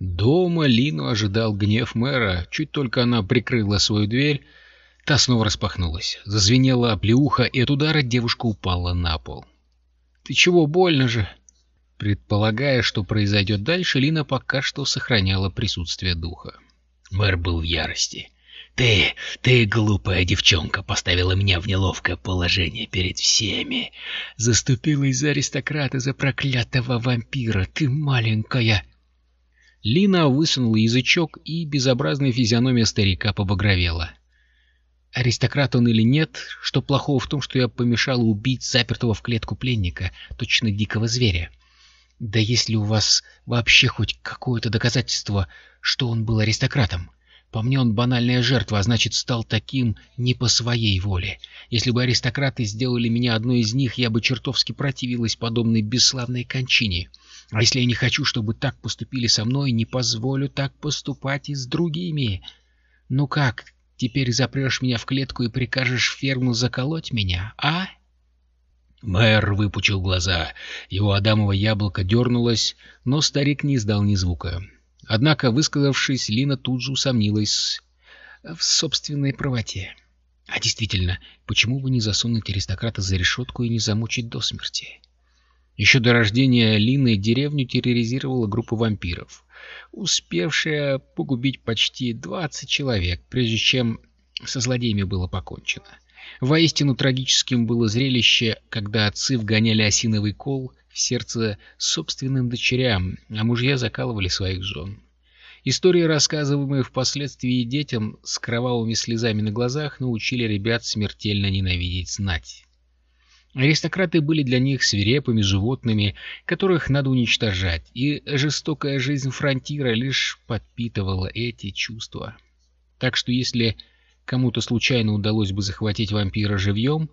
Дома Лину ожидал гнев мэра. Чуть только она прикрыла свою дверь, та снова распахнулась. Зазвенела оплеуха, и от удара девушка упала на пол. «Ты чего, больно же?» Предполагая, что произойдет дальше, Лина пока что сохраняла присутствие духа. Мэр был в ярости. «Ты, ты, глупая девчонка, поставила меня в неловкое положение перед всеми. Заступилась за аристократа, за проклятого вампира. Ты маленькая!» Лина высунула язычок, и безобразная физиономия старика побагровела. Аристократ он или нет, что плохого в том, что я помешала убить запертого в клетку пленника, точно дикого зверя? Да если у вас вообще хоть какое-то доказательство, что он был аристократом? По мне он банальная жертва, а значит стал таким не по своей воле. Если бы аристократы сделали меня одной из них, я бы чертовски противилась подобной бесславной кончине. А если я не хочу, чтобы так поступили со мной, не позволю так поступать и с другими. Ну как, теперь запрешь меня в клетку и прикажешь ферму заколоть меня, а? Мэр выпучил глаза. Его адамово яблоко дернулось, но старик не издал ни звука. Однако, высказавшись, Лина тут же усомнилась в собственной правоте. А действительно, почему бы не засунуть аристократа за решетку и не замучить до смерти? Еще до рождения Лины деревню терроризировала группа вампиров, успевшая погубить почти 20 человек, прежде чем со злодеями было покончено. Воистину трагическим было зрелище, когда отцы вгоняли осиновый кол в сердце собственным дочерям, а мужья закалывали своих жен. Истории, рассказываемые впоследствии детям с кровавыми слезами на глазах, научили ребят смертельно ненавидеть знать. Аристократы были для них свирепыми животными, которых надо уничтожать, и жестокая жизнь фронтира лишь подпитывала эти чувства. Так что если кому-то случайно удалось бы захватить вампира живьем,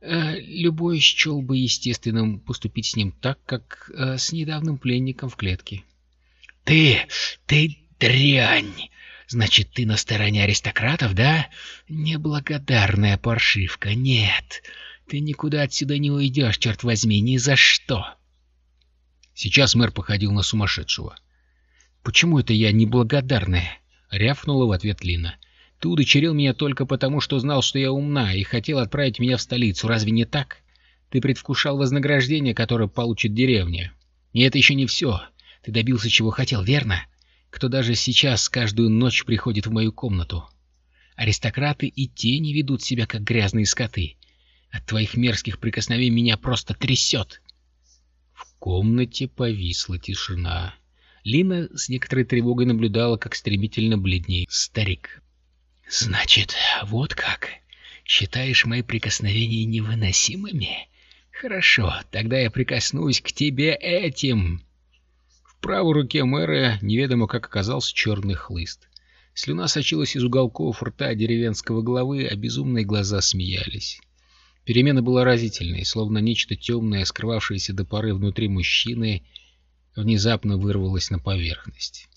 э, любой счел бы естественным поступить с ним так, как э, с недавним пленником в клетке. «Ты... ты дрянь! Значит, ты на стороне аристократов, да? Неблагодарная паршивка, нет!» Ты никуда отсюда не уйдешь, черт возьми, ни за что. Сейчас мэр походил на сумасшедшего. «Почему это я неблагодарная?» — рявкнула в ответ Лина. «Ты удочерил меня только потому, что знал, что я умна, и хотел отправить меня в столицу. Разве не так? Ты предвкушал вознаграждение, которое получит деревня. И это еще не все. Ты добился, чего хотел, верно? Кто даже сейчас каждую ночь приходит в мою комнату? Аристократы и те не ведут себя, как грязные скоты. От твоих мерзких прикосновений меня просто трясет. В комнате повисла тишина. Лина с некоторой тревогой наблюдала, как стремительно бледнеет старик. — Значит, вот как. Считаешь мои прикосновения невыносимыми? Хорошо, тогда я прикоснусь к тебе этим. В правой руке мэра неведомо как оказался черный хлыст. Слюна сочилась из уголков рта деревенского главы, а безумные глаза смеялись. Перемена была разительной, словно нечто темное, скрывавшееся до поры внутри мужчины, внезапно вырвалось на поверхность.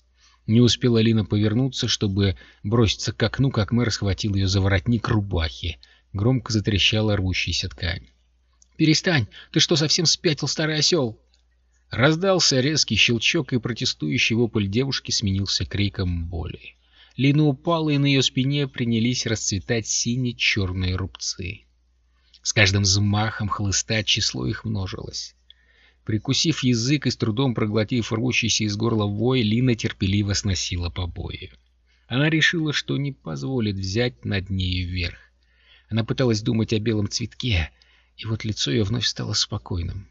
Не успела Лина повернуться, чтобы броситься к окну, как мэр схватил ее за воротник рубахи. Громко затрещала рвущаяся ткань. «Перестань! Ты что, совсем спятил, старый осел?» Раздался резкий щелчок, и протестующий вопль девушки сменился криком боли. Лина упала, и на ее спине принялись расцветать сине-черные рубцы. С каждым взмахом хлыста число их множилось. Прикусив язык и с трудом проглотив рвущийся из горла вой, Лина терпеливо сносила побои. Она решила, что не позволит взять над нею верх. Она пыталась думать о белом цветке, и вот лицо ее вновь стало спокойным.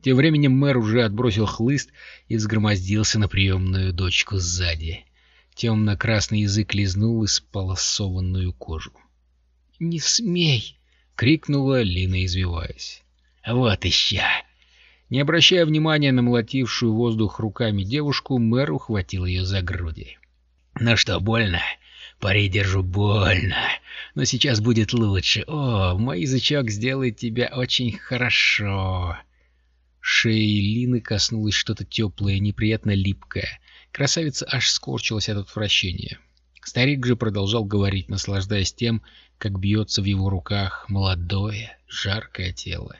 Тем временем мэр уже отбросил хлыст и взгромоздился на приемную дочку сзади. Темно-красный язык лизнул исполосованную кожу. «Не смей!» — крикнула Лина, извиваясь. «Вот ища!» Не обращая внимания на молотившую воздух руками девушку, мэр ухватил ее за груди. «Ну что, больно?» «Пари держу больно, но сейчас будет лучше. О, мой язычок сделает тебя очень хорошо!» Шеи Лины коснулось что-то теплое, неприятно липкое. Красавица аж скорчилась от отвращения. Старик же продолжал говорить, наслаждаясь тем, как бьется в его руках молодое, жаркое тело.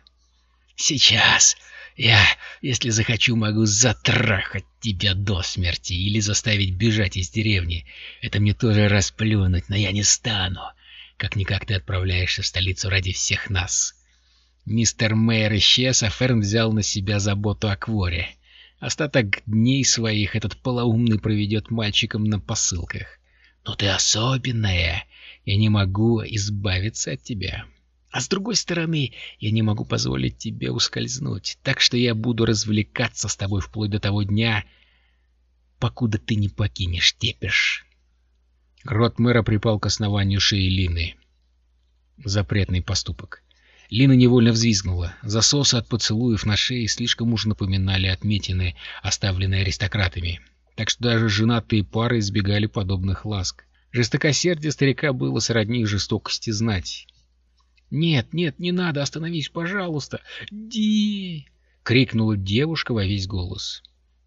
«Сейчас! Я, если захочу, могу затрахать тебя до смерти или заставить бежать из деревни. Это мне тоже расплюнуть, но я не стану. Как-никак ты отправляешься в столицу ради всех нас. Мистер Мэйр исчез, а Ферн взял на себя заботу о Кворе. Остаток дней своих этот полоумный проведет мальчиком на посылках. Но ты особенная, я не могу избавиться от тебя. А с другой стороны, я не могу позволить тебе ускользнуть, так что я буду развлекаться с тобой вплоть до того дня, покуда ты не покинешь Тепеш. Рот мэра припал к основанию шеи Лины. Запретный поступок. Лина невольно взвизгнула. Засосы от поцелуев на шее слишком уж напоминали отметины, оставленные аристократами. Так что даже женатые пары избегали подобных ласк. Жестокосердие старика было сродни жестокости знать. «Нет, нет, не надо, остановись, пожалуйста! Ди!» — крикнула девушка во весь голос.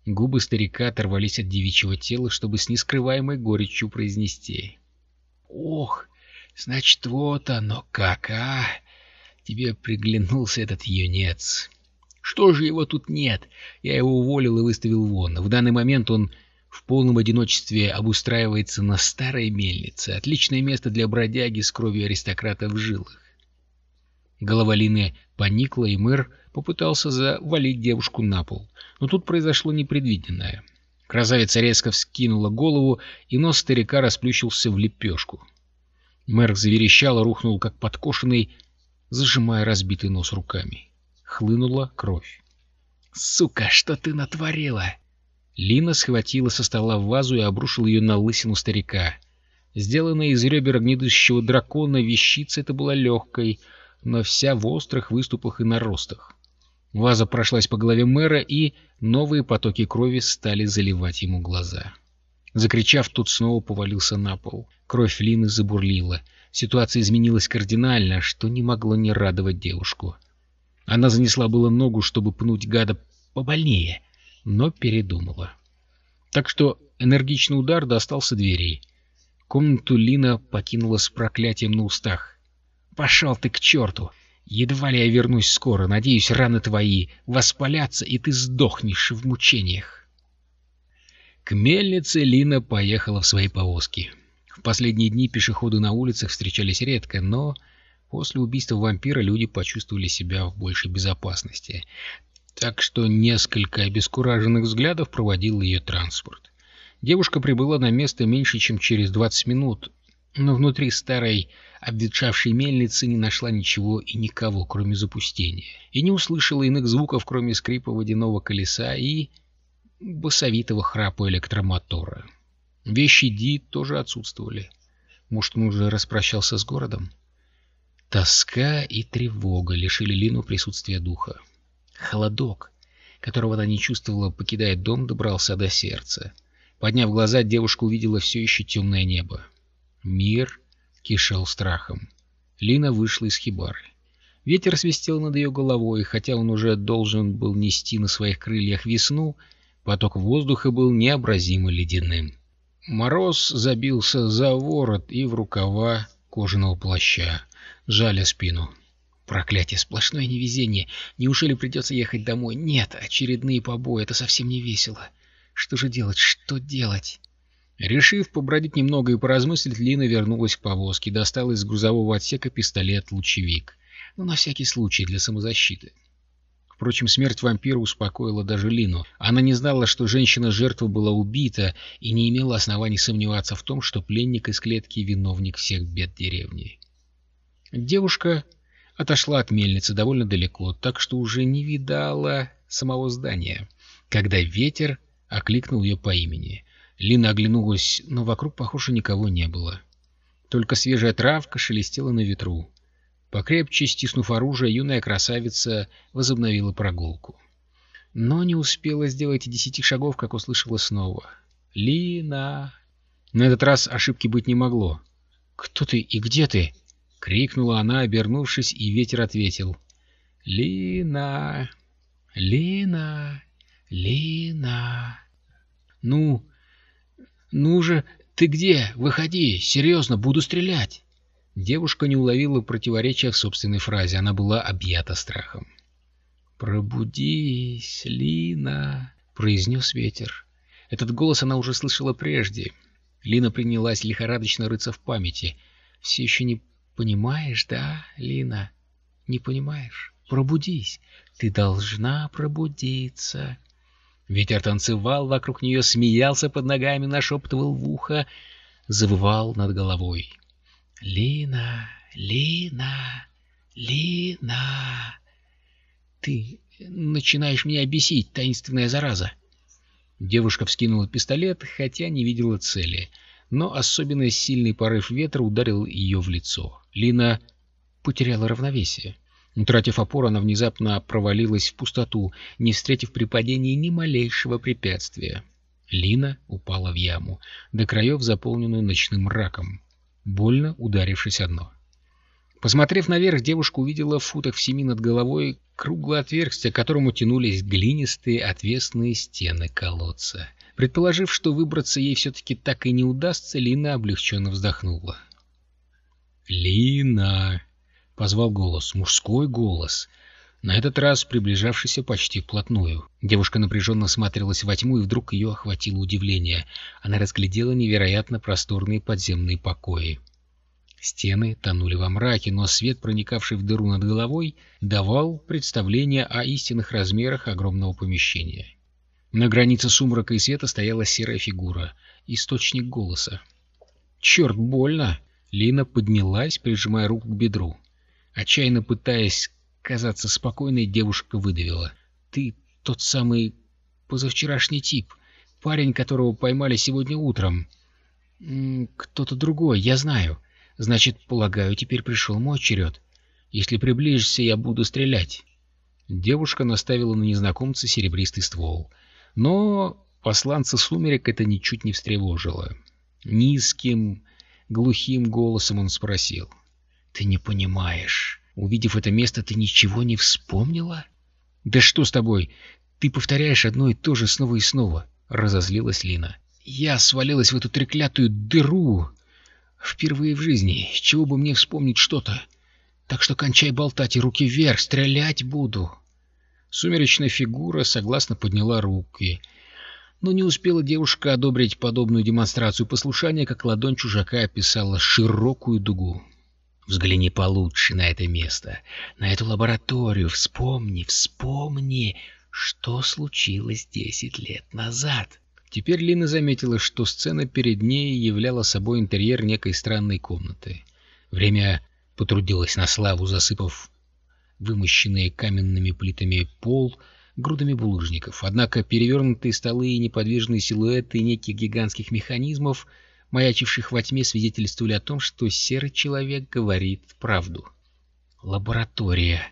Губы старика оторвались от девичьего тела, чтобы с нескрываемой горечью произнести. «Ох, значит, вот оно как, а! Тебе приглянулся этот юнец. Что же его тут нет? Я его уволил и выставил вон. В данный момент он в полном одиночестве обустраивается на старой мельнице. Отличное место для бродяги с кровью аристократа в жилах. Голова Лины поникла, и мэр попытался завалить девушку на пол. Но тут произошло непредвиденное. Красавица резко вскинула голову, и нос старика расплющился в лепешку. Мэр заверещал и рухнул, как подкошенный, зажимая разбитый нос руками. Хлынула кровь. «Сука, что ты натворила?» Лина схватила со стола вазу и обрушила ее на лысину старика. Сделанная из ребер гнедущего дракона вещица эта была легкой, но вся в острых выступах и наростах. Ваза прошлась по голове мэра, и новые потоки крови стали заливать ему глаза. Закричав, тот снова повалился на пол. Кровь Лины забурлила. Ситуация изменилась кардинально, что не могло не радовать девушку. Она занесла было ногу, чтобы пнуть гада побольнее, но передумала. Так что энергичный удар достался дверей. Комнату Лина покинула с проклятием на устах. Пошел ты к черту! Едва ли я вернусь скоро. Надеюсь, раны твои воспалятся, и ты сдохнешь в мучениях. К мельнице Лина поехала в своей повозке. В последние дни пешеходы на улицах встречались редко, но после убийства вампира люди почувствовали себя в большей безопасности. Так что несколько обескураженных взглядов проводил ее транспорт. Девушка прибыла на место меньше, чем через 20 минут, но внутри старой обветшавшей мельницы не нашла ничего и никого, кроме запустения, и не услышала иных звуков, кроме скрипа водяного колеса и басовитого храпа электромотора. Вещи Ди тоже отсутствовали. Может, он уже распрощался с городом? Тоска и тревога лишили Лину присутствия духа. Холодок, которого она не чувствовала, покидая дом, добрался до сердца. Подняв глаза, девушка увидела все еще темное небо. Мир кишел страхом. Лина вышла из хибары. Ветер свистел над ее головой, хотя он уже должен был нести на своих крыльях весну, поток воздуха был необразимо ледяным. Мороз забился за ворот и в рукава кожаного плаща, жаля спину. Проклятие, сплошное невезение. Неужели придется ехать домой? Нет, очередные побои, это совсем не весело. Что же делать, что делать? Решив побродить немного и поразмыслить, Лина вернулась к повозке, достала из грузового отсека пистолет-лучевик. Ну, на всякий случай, для самозащиты. Впрочем, смерть вампира успокоила даже Лину. Она не знала, что женщина-жертва была убита, и не имела оснований сомневаться в том, что пленник из клетки — виновник всех бед деревни. Девушка отошла от мельницы довольно далеко, так что уже не видала самого здания, когда ветер окликнул ее по имени. Лина оглянулась, но вокруг, похоже, никого не было. Только свежая травка шелестела на ветру. Покрепче стиснув оружие, юная красавица возобновила прогулку. Но не успела сделать и десяти шагов, как услышала снова. «Лина!» На этот раз ошибки быть не могло. «Кто ты и где ты?» — крикнула она, обернувшись, и ветер ответил. «Лина! Лина! Лина!» «Ну, «Ну же, ты где? Выходи! Серьезно, буду стрелять!» Девушка не уловила противоречия в собственной фразе, она была объята страхом. «Пробудись, Лина!» — произнес ветер. Этот голос она уже слышала прежде. Лина принялась лихорадочно рыться в памяти. «Все еще не понимаешь, да, Лина? Не понимаешь? Пробудись! Ты должна пробудиться!» Ветер танцевал вокруг нее, смеялся под ногами, нашептывал в ухо, завывал над головой. «Лина! Лина! Лина!» «Ты начинаешь меня бесить, таинственная зараза!» Девушка вскинула пистолет, хотя не видела цели, но особенно сильный порыв ветра ударил ее в лицо. Лина потеряла равновесие. Утратив опору, она внезапно провалилась в пустоту, не встретив при падении ни малейшего препятствия. Лина упала в яму, до краев заполненную ночным мраком, больно ударившись одно. Посмотрев наверх, девушка увидела в футах в семи над головой круглое отверстие, к которому тянулись глинистые отвесные стены колодца. Предположив, что выбраться ей все-таки так и не удастся, Лина облегченно вздохнула. «Лина!» — позвал голос, мужской голос, на этот раз приближавшийся почти вплотную. Девушка напряженно смотрелась во тьму, и вдруг ее охватило удивление. Она разглядела невероятно просторные подземные покои. Стены тонули во мраке, но свет, проникавший в дыру над головой, давал представление о истинных размерах огромного помещения. На границе сумрака и света стояла серая фигура, источник голоса. «Черт, больно!» Лина поднялась, прижимая руку к бедру. Отчаянно пытаясь казаться спокойной, девушка выдавила. «Ты тот самый позавчерашний тип, парень, которого поймали сегодня утром. Кто-то другой, я знаю. Значит, полагаю, теперь пришел мой черед. Если приближишься, я буду стрелять. Девушка наставила на незнакомца серебристый ствол. Но посланца сумерек это ничуть не встревожило. Низким, глухим голосом он спросил. «Ты не понимаешь. Увидев это место, ты ничего не вспомнила?» «Да что с тобой? Ты повторяешь одно и то же снова и снова», — разозлилась Лина. «Я свалилась в эту треклятую дыру Впервые в жизни, чего бы мне вспомнить что-то. Так что кончай болтать и руки вверх, стрелять буду. Сумеречная фигура согласно подняла руки. Но не успела девушка одобрить подобную демонстрацию послушания, как ладонь чужака описала широкую дугу. Взгляни получше на это место, на эту лабораторию. Вспомни, вспомни, что случилось десять лет назад. Теперь Лина заметила, что сцена перед ней являла собой интерьер некой странной комнаты. Время потрудилось на славу, засыпав вымощенные каменными плитами пол грудами булыжников. Однако перевернутые столы и неподвижные силуэты неких гигантских механизмов, маячивших во тьме, свидетельствовали о том, что серый человек говорит правду. Лаборатория.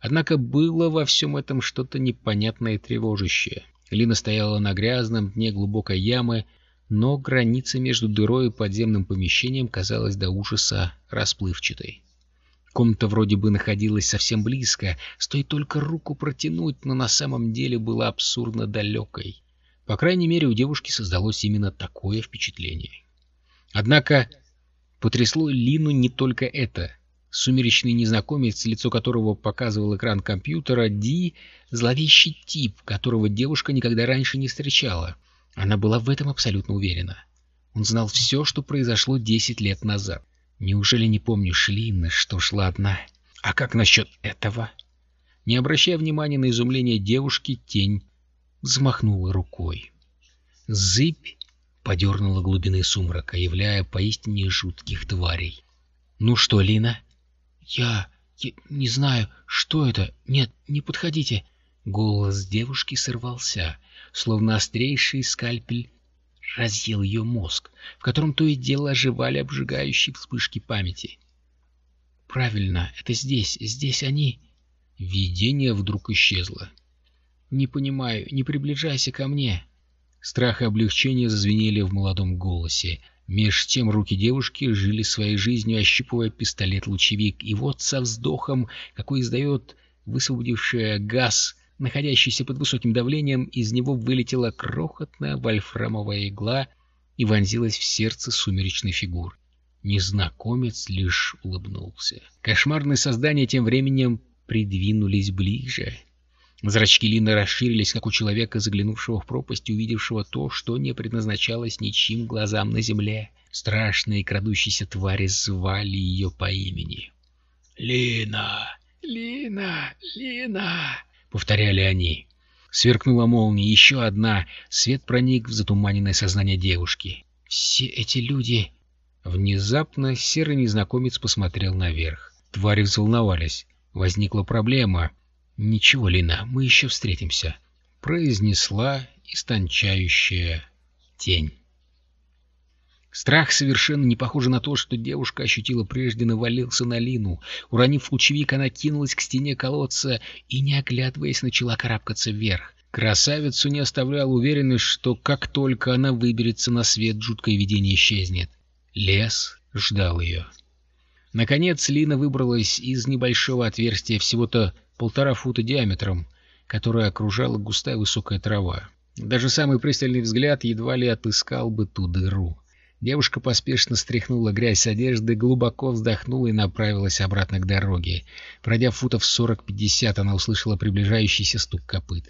Однако было во всем этом что-то непонятное и тревожащее. Лина стояла на грязном дне глубокой ямы, но граница между дырой и подземным помещением казалась до ужаса расплывчатой. Комната вроде бы находилась совсем близко, стоит только руку протянуть, но на самом деле была абсурдно далекой. По крайней мере, у девушки создалось именно такое впечатление. Однако потрясло Лину не только это. Сумеречный незнакомец, лицо которого показывал экран компьютера, Ди — зловещий тип, которого девушка никогда раньше не встречала. Она была в этом абсолютно уверена. Он знал все, что произошло десять лет назад. Неужели не помнишь, Линна, что шла одна? А как насчет этого? Не обращая внимания на изумление девушки, тень взмахнула рукой. Зыбь подернула глубины сумрака, являя поистине жутких тварей. «Ну что, Лина?» «Я... я не знаю, что это. Нет, не подходите». Голос девушки сорвался, словно острейший скальпель разъел ее мозг, в котором то и дело оживали обжигающие вспышки памяти. «Правильно, это здесь, здесь они...» Видение вдруг исчезло. «Не понимаю, не приближайся ко мне!» Страх и облегчение зазвенели в молодом голосе, Меж тем руки девушки жили своей жизнью, ощипывая пистолет-лучевик, и вот со вздохом, какой издает высвободившая газ, находящийся под высоким давлением, из него вылетела крохотная вольфрамовая игла и вонзилась в сердце сумеречной фигуры. Незнакомец лишь улыбнулся. Кошмарные создания тем временем придвинулись ближе. Зрачки Лины расширились, как у человека, заглянувшего в пропасть увидевшего то, что не предназначалось ничьим глазам на земле. Страшные крадущиеся твари звали ее по имени. «Лина! Лина! Лина!» — повторяли они. Сверкнула молния, еще одна. Свет проник в затуманенное сознание девушки. «Все эти люди...» Внезапно серый незнакомец посмотрел наверх. Твари взволновались. Возникла проблема. «Ничего, Лина, мы еще встретимся», — произнесла истончающая тень. Страх, совершенно не похожий на то, что девушка ощутила прежде, навалился на Лину. Уронив лучевик, она кинулась к стене колодца и, не оглядываясь, начала карабкаться вверх. Красавицу не оставляла уверенность, что как только она выберется на свет, жуткое видение исчезнет. Лес ждал ее. Наконец Лина выбралась из небольшого отверстия всего-то полтора фута диаметром, которое окружала густая высокая трава. Даже самый пристальный взгляд едва ли отыскал бы ту дыру. Девушка поспешно стряхнула грязь с одежды, глубоко вздохнула и направилась обратно к дороге. Пройдя футов сорок-пятьдесят, она услышала приближающийся стук копыт.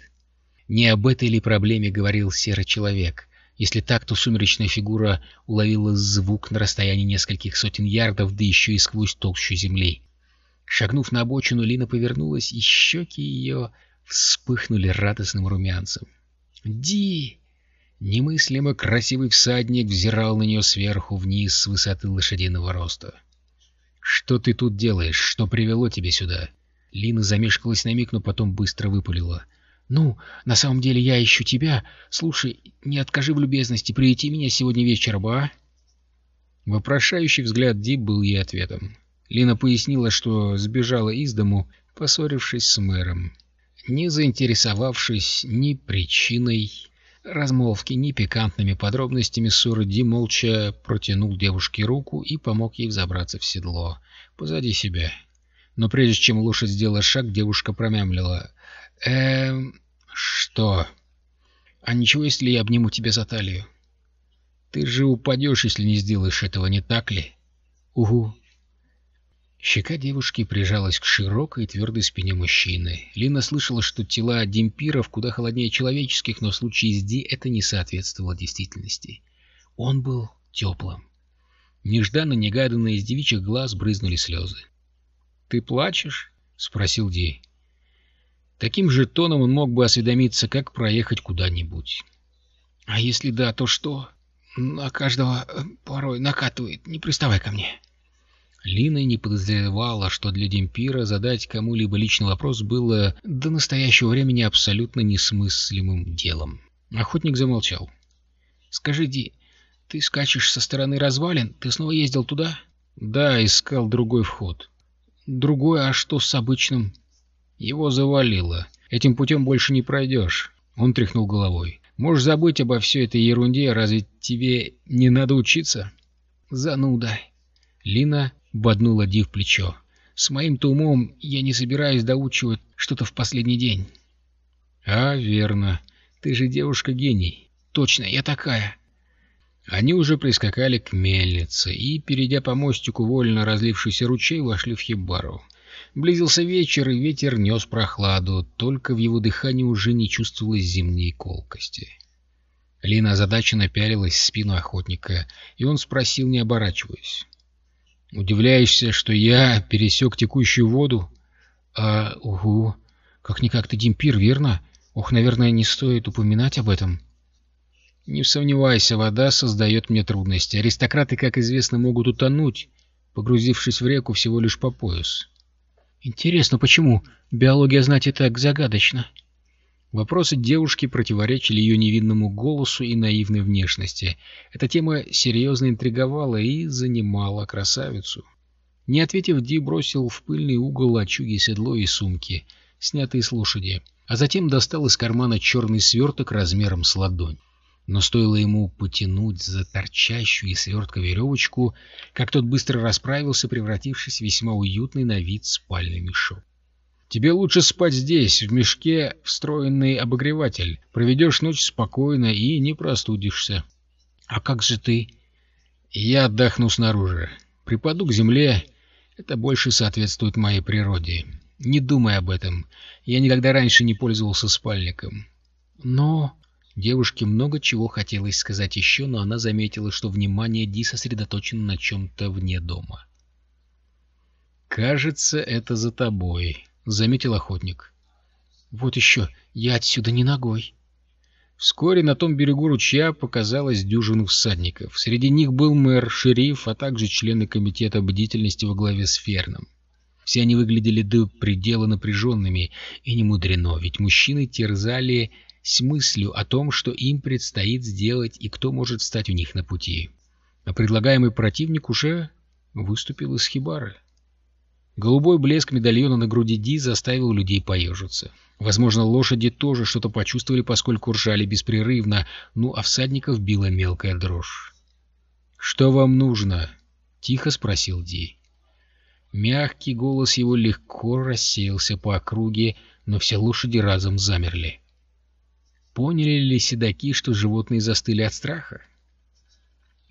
Не об этой ли проблеме говорил серый человек? Если так, то сумеречная фигура уловила звук на расстоянии нескольких сотен ярдов, да еще и сквозь толщу земли. Шагнув на обочину, Лина повернулась, и щеки ее вспыхнули радостным румянцем. «Ди!» Немыслимо красивый всадник взирал на нее сверху вниз с высоты лошадиного роста. «Что ты тут делаешь? Что привело тебя сюда?» Лина замешкалась на миг, но потом быстро выпалила. «Ну, на самом деле я ищу тебя. Слушай, не откажи в любезности, приведи меня сегодня вечером, а?» Вопрошающий взгляд Ди был ей ответом. Лина пояснила, что сбежала из дому, поссорившись с мэром, не заинтересовавшись ни причиной размолвки, ни пикантными подробностями ссоры. Молча протянул девушке руку и помог ей взобраться в седло, позади себя. Но прежде чем лошадь сделала шаг, девушка промямлила. «Эм... что? А ничего, если я обниму тебя за талию?» «Ты же упадешь, если не сделаешь этого, не так ли?» «Угу», Щека девушки прижалась к широкой и твердой спине мужчины. Лина слышала, что тела демпиров куда холоднее человеческих, но в случае с Ди это не соответствовало действительности. Он был теплым. Нежданно-негаданно из девичьих глаз брызнули слезы. — Ты плачешь? — спросил Ди. Таким же тоном он мог бы осведомиться, как проехать куда-нибудь. — А если да, то что? На каждого э, порой накатывает. Не приставай ко мне. — Лина не подозревала, что для Демпира задать кому-либо личный вопрос было до настоящего времени абсолютно несмыслимым делом. Охотник замолчал. — Скажи, Ди, ты скачешь со стороны развалин? Ты снова ездил туда? — Да, искал другой вход. — Другой, а что с обычным? — Его завалило. Этим путем больше не пройдешь. Он тряхнул головой. — Можешь забыть обо всей этой ерунде, разве тебе не надо учиться? — Зануда. Лина боднула Ди в плечо. «С моим-то умом я не собираюсь доучивать что-то в последний день». «А, верно. Ты же девушка-гений». «Точно, я такая». Они уже прискакали к мельнице и, перейдя по мостику вольно разлившийся ручей, вошли в хибару. Близился вечер, и ветер нес прохладу, только в его дыхании уже не чувствовалось зимней колкости. Лина озадаченно пялилась в спину охотника, и он спросил, не оборачиваясь. Удивляешься, что я пересек текущую воду? А, угу. Как-никак ты демпир, верно? Ох, наверное, не стоит упоминать об этом. Не сомневайся, вода создает мне трудности. Аристократы, как известно, могут утонуть, погрузившись в реку всего лишь по пояс. Интересно, почему биология знать и так загадочно? Вопросы девушки противоречили ее невинному голосу и наивной внешности. Эта тема серьезно интриговала и занимала красавицу. Не ответив, Ди бросил в пыльный угол очуги седло и сумки, снятые с лошади, а затем достал из кармана черный сверток размером с ладонь. Но стоило ему потянуть за торчащую из свертка веревочку, как тот быстро расправился, превратившись в весьма уютный на вид спальный мешок. Тебе лучше спать здесь, в мешке встроенный обогреватель. Проведешь ночь спокойно и не простудишься. А как же ты? Я отдохну снаружи. Припаду к земле. Это больше соответствует моей природе. Не думай об этом. Я никогда раньше не пользовался спальником. Но... Девушке много чего хотелось сказать еще, но она заметила, что внимание Ди сосредоточено на чем-то вне дома. «Кажется, это за тобой», — заметил охотник. «Вот еще, я отсюда не ногой». Вскоре на том берегу ручья показалась дюжина всадников. Среди них был мэр, шериф, а также члены комитета бдительности во главе с Ферном. Все они выглядели до предела напряженными, и не мудрено, ведь мужчины терзали с мыслью о том, что им предстоит сделать и кто может встать у них на пути. А предлагаемый противник уже выступил из хибары. Голубой блеск медальона на груди Ди заставил людей поежиться. Возможно, лошади тоже что-то почувствовали, поскольку ржали беспрерывно, ну а всадников била мелкая дрожь. «Что вам нужно?» — тихо спросил Ди. Мягкий голос его легко рассеялся по округе, но все лошади разом замерли. Поняли ли седаки, что животные застыли от страха?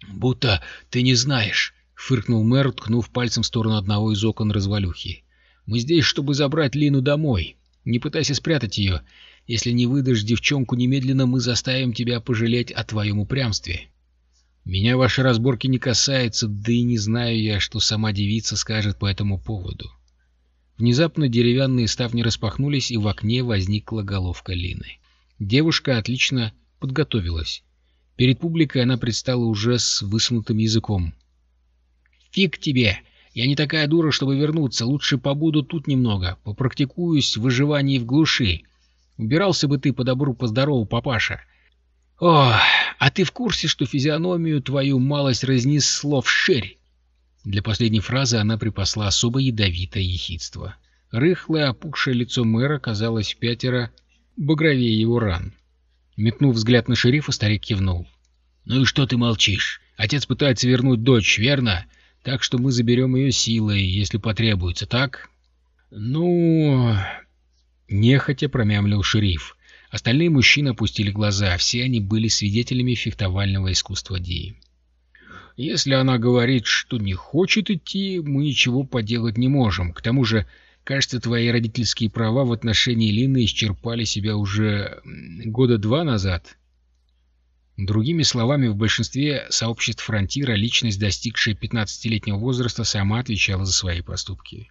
«Будто ты не знаешь», — фыркнул мэр, ткнув пальцем в сторону одного из окон развалюхи. «Мы здесь, чтобы забрать Лину домой. Не пытайся спрятать ее. Если не выдашь девчонку немедленно, мы заставим тебя пожалеть о твоем упрямстве». «Меня ваши разборки не касаются, да и не знаю я, что сама девица скажет по этому поводу». Внезапно деревянные ставни распахнулись, и в окне возникла головка Лины. Девушка отлично подготовилась. Перед публикой она предстала уже с высунутым языком. «Фиг тебе! Я не такая дура, чтобы вернуться. Лучше побуду тут немного, попрактикуюсь в выживании в глуши. Убирался бы ты по добру, по здорову, папаша. О, а ты в курсе, что физиономию твою малость разнесло вширь?» Для последней фразы она припасла особо ядовитое ехидство. Рыхлое, опухшее лицо мэра казалось в пятеро багровее его ран. Метнув взгляд на шерифа, старик кивнул. «Ну и что ты молчишь? Отец пытается вернуть дочь, верно? Так что мы заберем ее силой, если потребуется, так? Ну... Нехотя промямлил шериф. Остальные мужчины опустили глаза, все они были свидетелями фехтовального искусства Ди. Если она говорит, что не хочет идти, мы ничего поделать не можем. К тому же, кажется, твои родительские права в отношении Лины исчерпали себя уже года два назад. Другими словами, в большинстве сообществ фронтира личность, достигшая 15-летнего возраста, сама отвечала за свои поступки.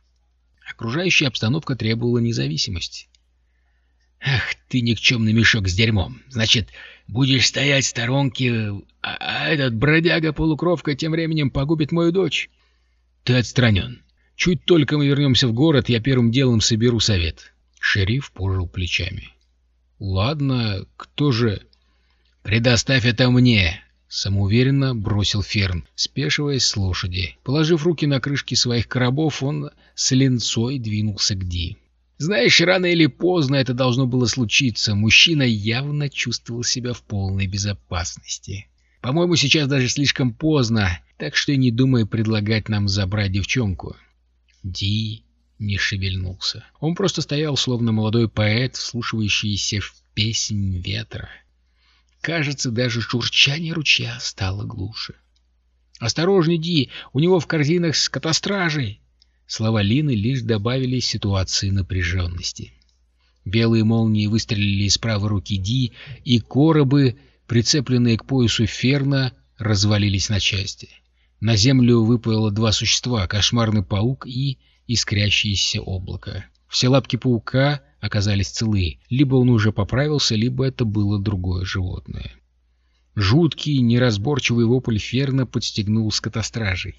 Окружающая обстановка требовала независимости. «Ах ты никчемный мешок с дерьмом! Значит, будешь стоять в сторонке, а, а этот бродяга-полукровка тем временем погубит мою дочь? Ты отстранен. Чуть только мы вернемся в город, я первым делом соберу совет». Шериф пожил плечами. «Ладно, кто же...» «Предоставь это мне!» — самоуверенно бросил Ферн, спешиваясь с лошади. Положив руки на крышки своих коробов, он с ленцой двинулся к Ди. Знаешь, рано или поздно это должно было случиться. Мужчина явно чувствовал себя в полной безопасности. По-моему, сейчас даже слишком поздно, так что и не думай предлагать нам забрать девчонку. Ди не шевельнулся. Он просто стоял, словно молодой поэт, вслушивающийся в песнь ветра. Кажется, даже журчание ручья стало глуше. «Осторожней, Ди! У него в корзинах скотостражей!» Слова Лины лишь добавили ситуации напряженности. Белые молнии выстрелили из правой руки Ди, и коробы, прицепленные к поясу Ферна, развалились на части. На землю выпало два существа — кошмарный паук и искрящееся облако. Все лапки паука оказались целы. Либо он уже поправился, либо это было другое животное. Жуткий, неразборчивый вопль Ферна подстегнул скотостражей.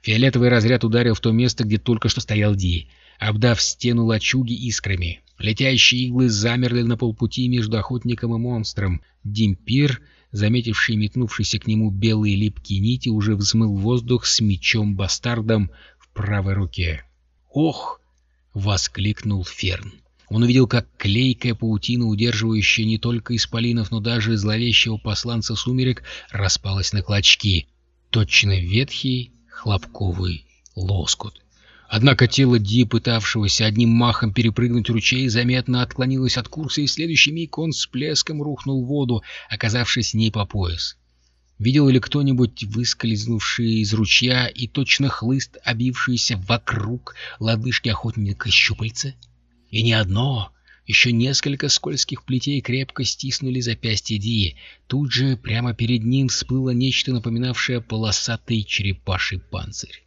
Фиолетовый разряд ударил в то место, где только что стоял Ди, обдав стену лачуги искрами. Летящие иглы замерли на полпути между охотником и монстром. Димпир, заметивший метнувшийся к нему белые липкие нити, уже взмыл воздух с мечом-бастардом в правой руке. «Ох!» — воскликнул Ферн. Он увидел, как клейкая паутина, удерживающая не только исполинов, но даже зловещего посланца сумерек, распалась на клочки. Точно ветхий хлопковый лоскут. Однако тело Ди, пытавшегося одним махом перепрыгнуть ручей, заметно отклонилось от курса, и следующий миг он с плеском рухнул в воду, оказавшись не по пояс. Видел ли кто-нибудь выскользнувший из ручья и точно хлыст, обившийся вокруг лодыжки охотника щупальца? И не одно, еще несколько скользких плетей крепко стиснули запястье Ди. Тут же прямо перед ним всплыло нечто напоминавшее полосатый черепаший панцирь.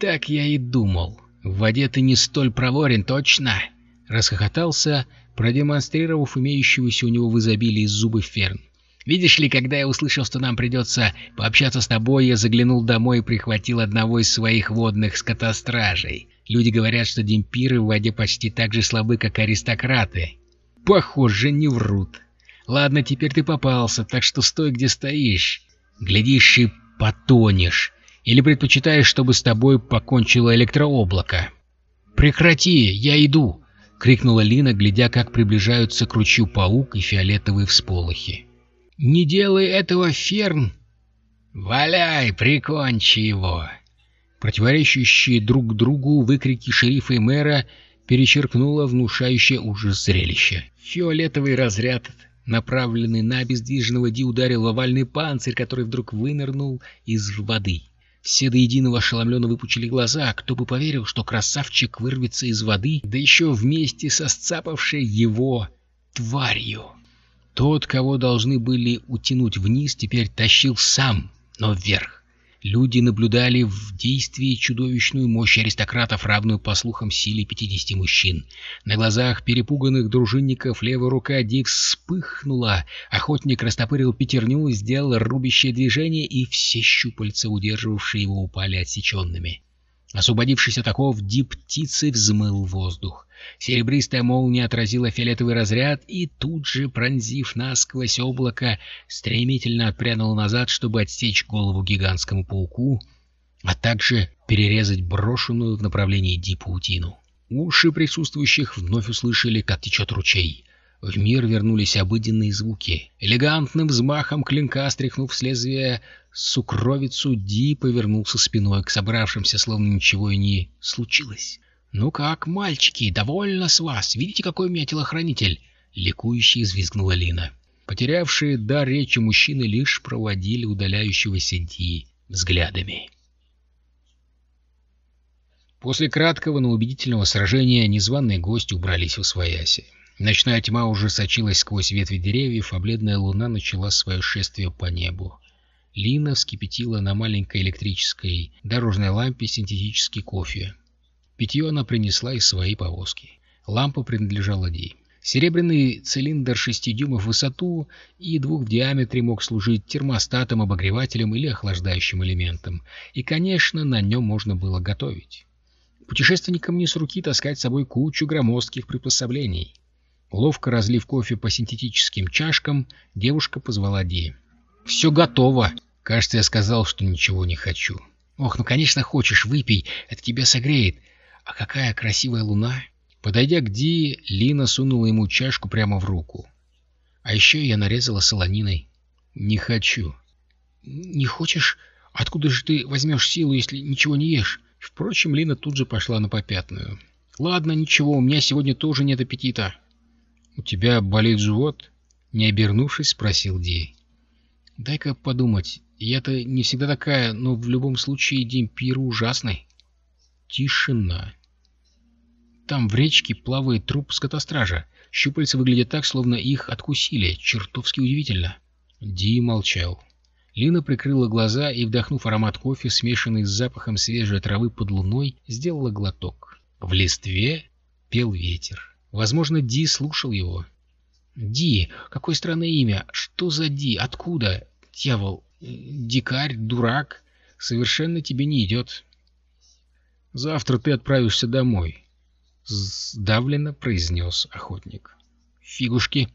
«Так я и думал. В воде ты не столь проворен, точно!» Расхохотался, продемонстрировав имеющегося у него в изобилии зубы Ферн. Видишь ли, когда я услышал, что нам придется пообщаться с тобой, я заглянул домой и прихватил одного из своих водных скотостражей. Люди говорят, что демпиры в воде почти так же слабы, как аристократы. Похоже, не врут. Ладно, теперь ты попался, так что стой, где стоишь. Глядишь и потонешь. Или предпочитаешь, чтобы с тобой покончило электрооблако? «Прекрати, я иду!» — крикнула Лина, глядя, как приближаются к ручью паук и фиолетовые всполохи. «Не делай этого, Ферн!» «Валяй, прикончи его!» Противоречащие друг другу выкрики шерифа и мэра перечеркнуло внушающее ужас зрелище. Фиолетовый разряд, направленный на обездвиженного Ди, ударил овальный панцирь, который вдруг вынырнул из воды. Все до единого ошеломленно выпучили глаза. Кто бы поверил, что красавчик вырвется из воды, да еще вместе со сцапавшей его тварью. Тот, кого должны были утянуть вниз, теперь тащил сам, но вверх. Люди наблюдали в действии чудовищную мощь аристократов, равную, по слухам, силе 50 мужчин. На глазах перепуганных дружинников левая рука Ди вспыхнула, охотник растопырил пятерню, сделал рубящее движение, и все щупальца, удерживавшие его, упали отсеченными. Освободившись от оков, Ди птицей взмыл воздух. Серебристая молния отразила фиолетовый разряд и тут же, пронзив насквозь облако, стремительно отпрянула назад, чтобы отсечь голову гигантскому пауку, а также перерезать брошенную в направлении Ди паутину. Уши присутствующих вновь услышали, как течет ручей. В мир вернулись обыденные звуки. Элегантным взмахом клинка, стряхнув с лезвия сукровицу, Ди повернулся спиной к собравшимся, словно ничего и не случилось. «Ну как, мальчики, довольно с вас. Видите, какой у меня телохранитель?» — ликующе извизгнула Лина. Потерявшие дар речи мужчины лишь проводили удаляющегося Ди взглядами. После краткого, но убедительного сражения незваные гости убрались в свояси. Ночная тьма уже сочилась сквозь ветви деревьев, а бледная луна начала свое шествие по небу. Лина вскипятила на маленькой электрической дорожной лампе синтетический кофе, Питье она принесла из своей повозки. Лампа принадлежала Ди. Серебряный цилиндр 6 дюймов в высоту и двух в диаметре мог служить термостатом, обогревателем или охлаждающим элементом. И, конечно, на нем можно было готовить. Путешественникам не с руки таскать с собой кучу громоздких приспособлений. Ловко разлив кофе по синтетическим чашкам, девушка позвала Ди. «Все готово!» Кажется, я сказал, что ничего не хочу. «Ох, ну, конечно, хочешь, выпей, это тебя согреет. А какая красивая луна! Подойдя к Ди, Лина сунула ему чашку прямо в руку. А еще я нарезала солониной. Не хочу. Не хочешь? Откуда же ты возьмешь силу, если ничего не ешь? Впрочем, Лина тут же пошла на попятную. Ладно, ничего, у меня сегодня тоже нет аппетита. У тебя болит живот? Не обернувшись, спросил Ди. Дай-ка подумать. Я-то не всегда такая, но в любом случае Демпир ужасный. Тишина. Там в речке плавает труп скотостража. Щупальца выглядят так, словно их откусили. Чертовски удивительно. Ди молчал. Лина прикрыла глаза и, вдохнув аромат кофе, смешанный с запахом свежей травы под луной, сделала глоток. В листве пел ветер. Возможно, Ди слушал его. «Ди, какое странное имя! Что за Ди? Откуда? Дьявол! Дикарь? Дурак? Совершенно тебе не идет!» Завтра ты отправишься домой, — сдавленно произнес охотник. — Фигушки.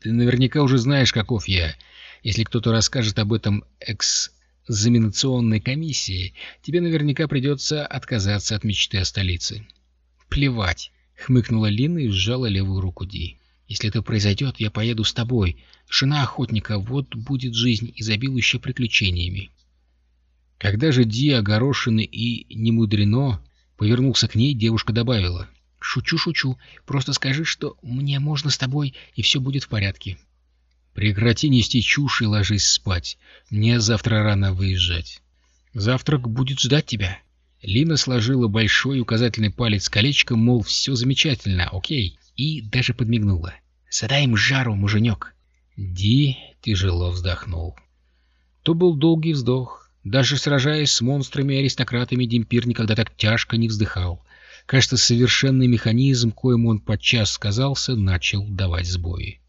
Ты наверняка уже знаешь, каков я. Если кто-то расскажет об этом экзаменационной комиссии, тебе наверняка придется отказаться от мечты о столице. — Плевать, — хмыкнула Лина и сжала левую руку Ди. — Если это произойдет, я поеду с тобой. Жена охотника, вот будет жизнь, изобилующая приключениями. Когда же Ди, огорошенный и немудрено, повернулся к ней, девушка добавила. «Шучу, шучу. Просто скажи, что мне можно с тобой, и все будет в порядке». Прекрати нести чушь и ложись спать. Мне завтра рано выезжать. Завтрак будет ждать тебя. Лина сложила большой указательный палец колечком, мол, все замечательно, окей, и даже подмигнула. «Задай им жару, муженек!» Ди тяжело вздохнул. То был долгий вздох. Даже сражаясь с монстрами и аристократами, Демпир никогда так тяжко не вздыхал. Кажется, совершенный механизм, коему он подчас сказался, начал давать сбои.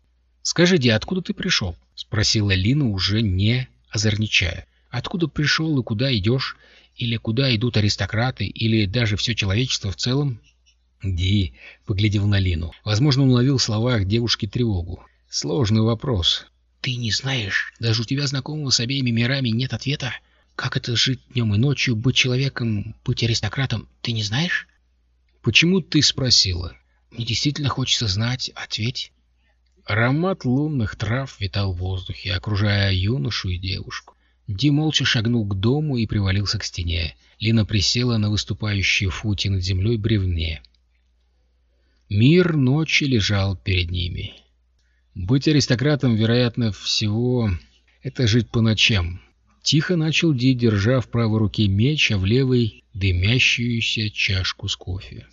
«Скажи, Ди, откуда ты пришел?» — спросила Лина, уже не озорничая. «Откуда пришел и куда идешь? Или куда идут аристократы, или даже все человечество в целом?» Ди поглядел на Лину. Возможно, он уловил в словах девушки тревогу. «Сложный вопрос». «Ты не знаешь? Даже у тебя, знакомого с обеими мирами, нет ответа? Как это жить днем и ночью, быть человеком, быть аристократом, ты не знаешь?» «Почему ты спросила?» «Мне действительно хочется знать. Ответь». Аромат лунных трав витал в воздухе, окружая юношу и девушку. Ди молча шагнул к дому и привалился к стене. Лина присела на выступающие в футе над землей бревне. Мир ночи лежал перед ними. Быть аристократом, вероятно, всего — это жить по ночам. Тихо начал Ди, держа в правой руке меч, а в левой — дымящуюся чашку с кофе.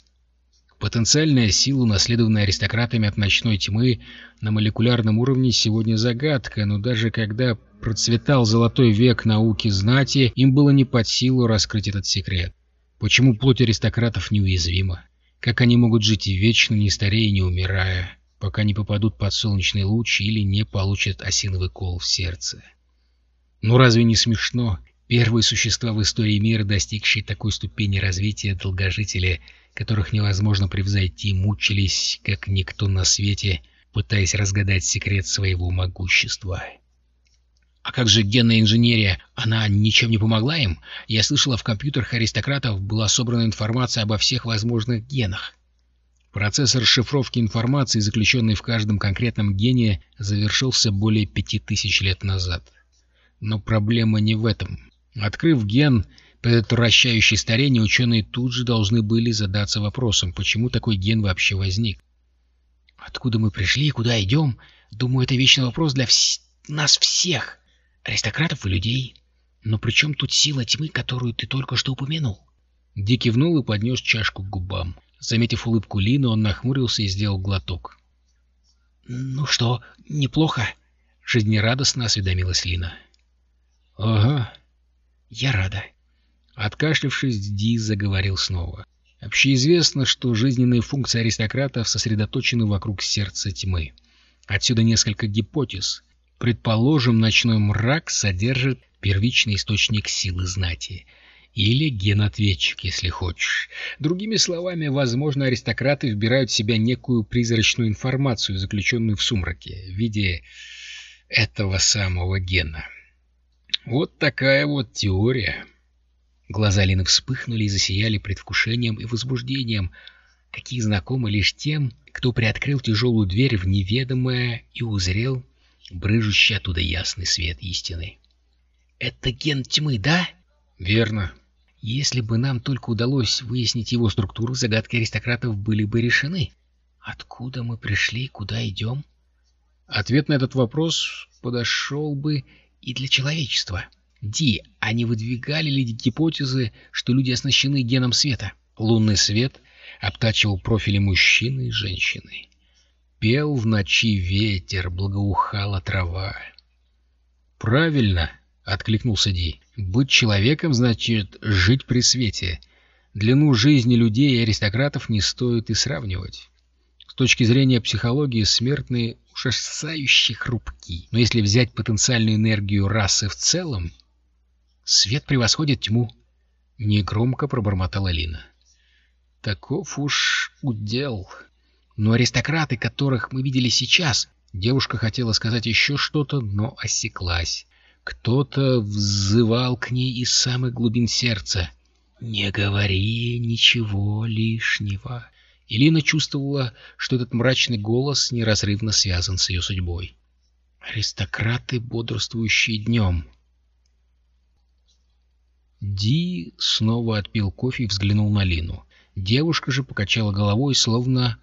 Потенциальная сила, унаследованная аристократами от ночной тьмы, на молекулярном уровне сегодня загадка, но даже когда процветал золотой век науки знати, им было не под силу раскрыть этот секрет. Почему плоть аристократов неуязвима? Как они могут жить вечно, не старея не умирая, пока не попадут под солнечный луч или не получат осиновый кол в сердце? Ну разве не смешно? Первые существа в истории мира, достигшие такой ступени развития долгожители, которых невозможно превзойти, мучились, как никто на свете, пытаясь разгадать секрет своего могущества. А как же генная инженерия? Она ничем не помогла им? Я слышала, в компьютерах аристократов была собрана информация обо всех возможных генах. Процесс расшифровки информации, заключенный в каждом конкретном гене, завершился более пяти тысяч лет назад. Но проблема не в этом. Открыв ген, предотвращающий старение, ученые тут же должны были задаться вопросом, почему такой ген вообще возник. Откуда мы пришли и куда идем? Думаю, это вечный вопрос для вс... нас всех, аристократов и людей. Но при чем тут сила тьмы, которую ты только что упомянул? Ди кивнул и поднес чашку к губам. Заметив улыбку Лины, он нахмурился и сделал глоток. «Ну что, неплохо?» — жизнерадостно осведомилась Лина. «Ага, «Я рада». Откашлившись, Ди заговорил снова. Общеизвестно, что жизненные функции аристократов сосредоточены вокруг сердца тьмы. Отсюда несколько гипотез. Предположим, ночной мрак содержит первичный источник силы знати. Или генответчик, если хочешь. Другими словами, возможно, аристократы вбирают в себя некую призрачную информацию, заключенную в сумраке, в виде этого самого гена. Вот такая вот теория. Глаза Лины вспыхнули и засияли предвкушением и возбуждением, какие знакомы лишь тем, кто приоткрыл тяжелую дверь в неведомое и узрел брыжущий оттуда ясный свет истины. «Это ген тьмы, да?» «Верно. Если бы нам только удалось выяснить его структуру, загадки аристократов были бы решены. Откуда мы пришли, куда идем?» Ответ на этот вопрос подошел бы и для человечества. Ди, они выдвигали ли гипотезы, что люди оснащены геном света? Лунный свет обтачивал профили мужчины и женщины. Пел в ночи ветер, благоухала трава. «Правильно», — откликнулся Ди. «Быть человеком значит жить при свете. Длину жизни людей и аристократов не стоит и сравнивать. С точки зрения психологии смертные ужасающе хрупки. Но если взять потенциальную энергию расы в целом, свет превосходит тьму. Негромко пробормотала Лина. Таков уж удел. Но аристократы, которых мы видели сейчас... Девушка хотела сказать еще что-то, но осеклась. Кто-то взывал к ней из самых глубин сердца. «Не говори ничего лишнего». Илина чувствовала, что этот мрачный голос неразрывно связан с ее судьбой. Аристократы, бодрствующие днем. Ди снова отпил кофе и взглянул на Лину. Девушка же покачала головой, словно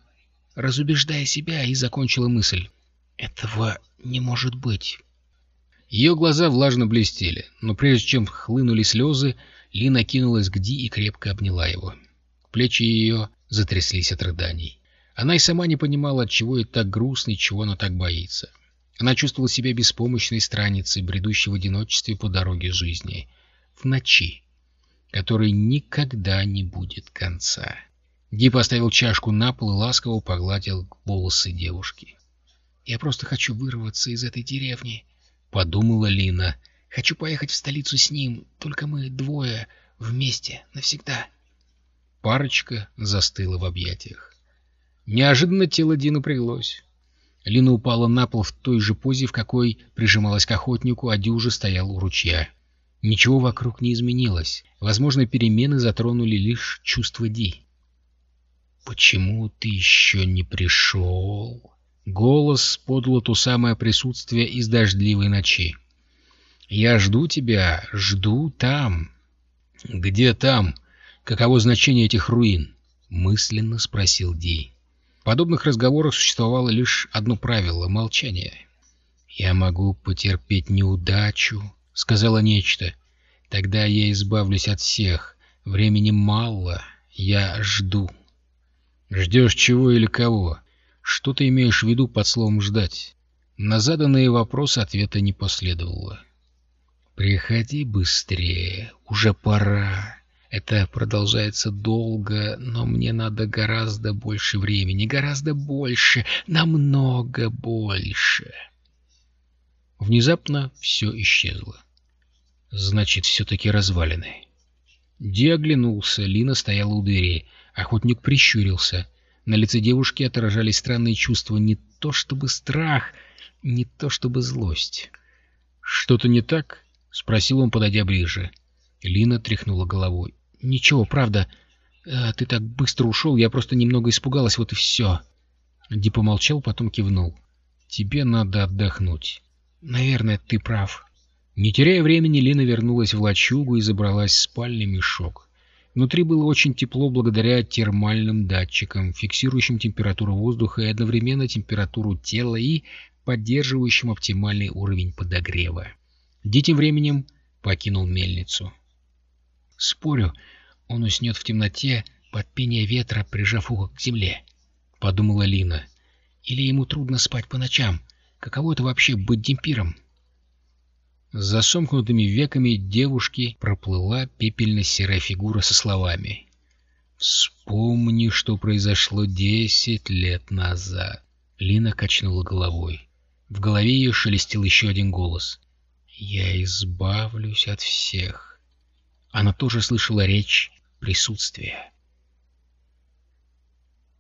разубеждая себя, и закончила мысль. Этого не может быть. Ее глаза влажно блестели, но прежде чем хлынули слезы, Лина кинулась к Ди и крепко обняла его. Плечи ее затряслись от рыданий. Она и сама не понимала, от чего ей так грустно и чего она так боится. Она чувствовала себя беспомощной страницей, бредущей в одиночестве по дороге жизни. В ночи, которой никогда не будет конца. Ди поставил чашку на пол и ласково погладил волосы девушки. «Я просто хочу вырваться из этой деревни», — подумала Лина. «Хочу поехать в столицу с ним, только мы двое вместе навсегда». Парочка застыла в объятиях. Неожиданно тело Ди напряглось. Лина упала на пол в той же позе, в какой прижималась к охотнику, а уже стоял у ручья. Ничего вокруг не изменилось. Возможно, перемены затронули лишь чувство Ди. «Почему ты еще не пришел?» Голос подало то самое присутствие из дождливой ночи. «Я жду тебя, жду там». «Где там? Каково значение этих руин?» — мысленно спросил Ди. В подобных разговорах существовало лишь одно правило — молчание. «Я могу потерпеть неудачу», — сказала нечто. «Тогда я избавлюсь от всех. Времени мало. Я жду». «Ждешь чего или кого? Что ты имеешь в виду под словом «ждать»?» На заданные вопросы ответа не последовало. «Приходи быстрее, уже пора. Это продолжается долго, но мне надо гораздо больше времени, гораздо больше, намного больше». Внезапно все исчезло. Значит, все-таки развалины. Ди оглянулся, Лина стояла у двери. Охотник прищурился. На лице девушки отражались странные чувства, не то чтобы страх, не то чтобы злость. «Что-то не так?» — спросил он, подойдя ближе. Лина тряхнула головой. «Ничего, правда. А, ты так быстро ушел, я просто немного испугалась, вот и все». Ди помолчал, потом кивнул. «Тебе надо отдохнуть». «Наверное, ты прав». Не теряя времени, Лина вернулась в лачугу и забралась в спальный мешок. Внутри было очень тепло благодаря термальным датчикам, фиксирующим температуру воздуха и одновременно температуру тела и поддерживающим оптимальный уровень подогрева. Ди тем временем покинул мельницу. «Спорю, он уснет в темноте под пение ветра, прижав ухо к земле», — подумала Лина. «Или ему трудно спать по ночам? Каково это вообще быть демпиром?» За сомкнутыми веками девушки проплыла пепельно-серая фигура со словами «Вспомни, что произошло десять лет назад». Лина качнула головой. В голове ее шелестел еще один голос. «Я избавлюсь от всех». Она тоже слышала речь присутствия.